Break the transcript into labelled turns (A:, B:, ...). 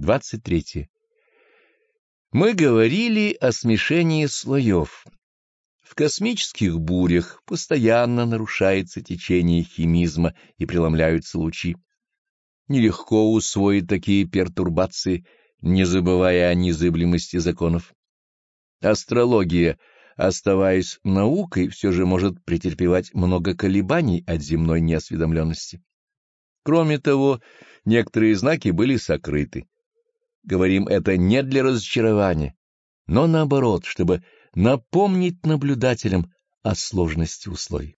A: 23. Мы говорили о смешении слоев. В космических бурях постоянно нарушается течение химизма и преломляются лучи. Нелегко усвоить такие пертурбации, не забывая о незыблемости законов. Астрология, оставаясь наукой, все же может претерпевать много колебаний от земной неосведомленности. Кроме того, некоторые знаки были сокрыты. Говорим это не для разочарования, но наоборот, чтобы напомнить наблюдателям о сложности условий.